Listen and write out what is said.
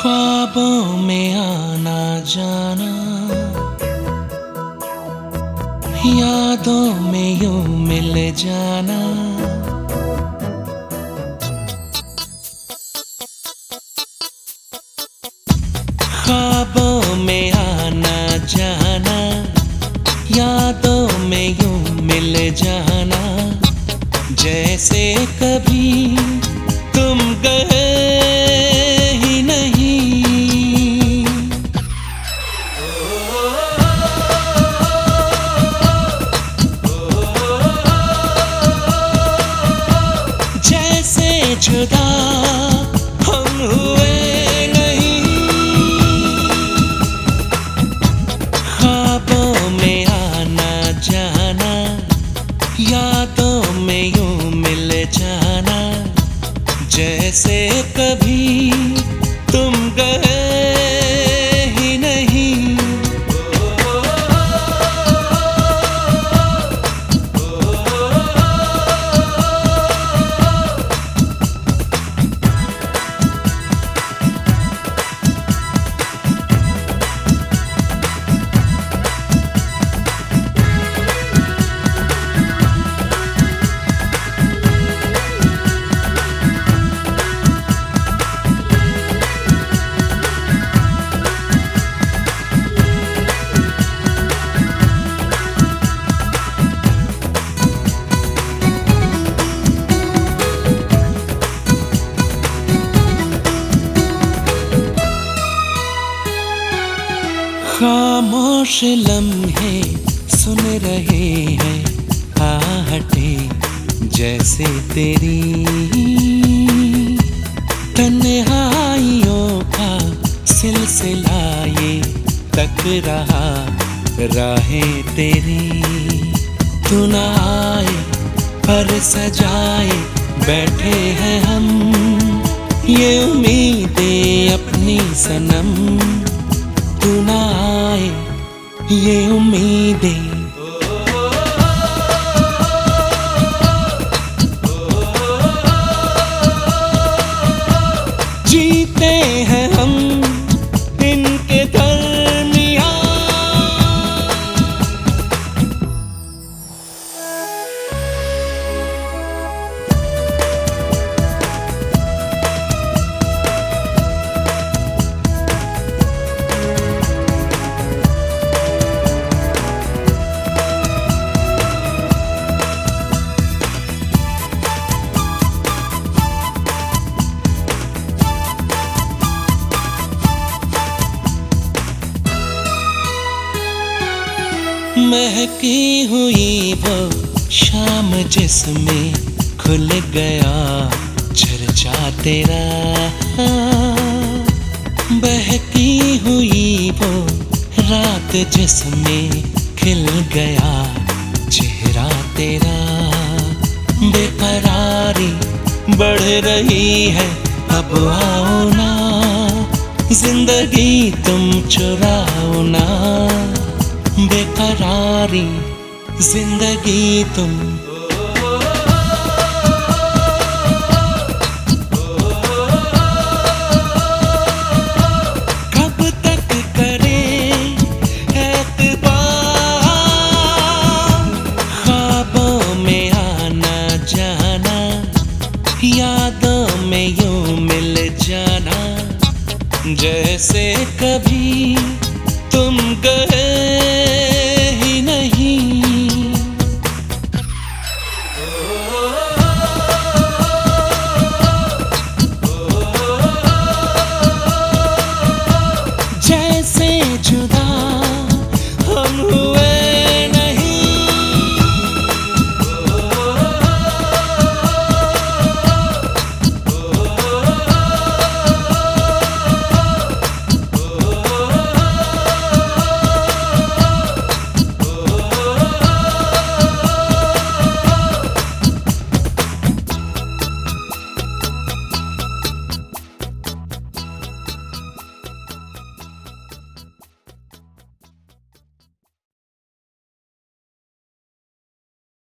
ख्वाबों में आना जाना। यादों में यूँ मिल जाना। ख्वाबों में आना जाना। यादों में यूँ मिल जाना। जैसे कभी तुम गए जैसे कभी तुम गए खामोश लम्हे सुन रहे हैं आहटे जैसे तेरी तन्हाइयों का सिलसिला ये तक रहा राहें तेरी। तू न आए, पर सजाए बैठे हैं हम। ये उम्मीदें अपनी सनम तू ना आए ये उम्मीदें महकी हुई वो शाम जिसमें खुल गया चर्चा तेरा। बहकी हुई वो रात जिसमें खिल गया चेहरा तेरा। बेकरारी बढ़ रही है, अब आओ ना। ज़िंदगी तुम चुराओ ना। बेकरारी ज़िंदगी तुम। यादों में यूँ मिल जाना जैसे कभी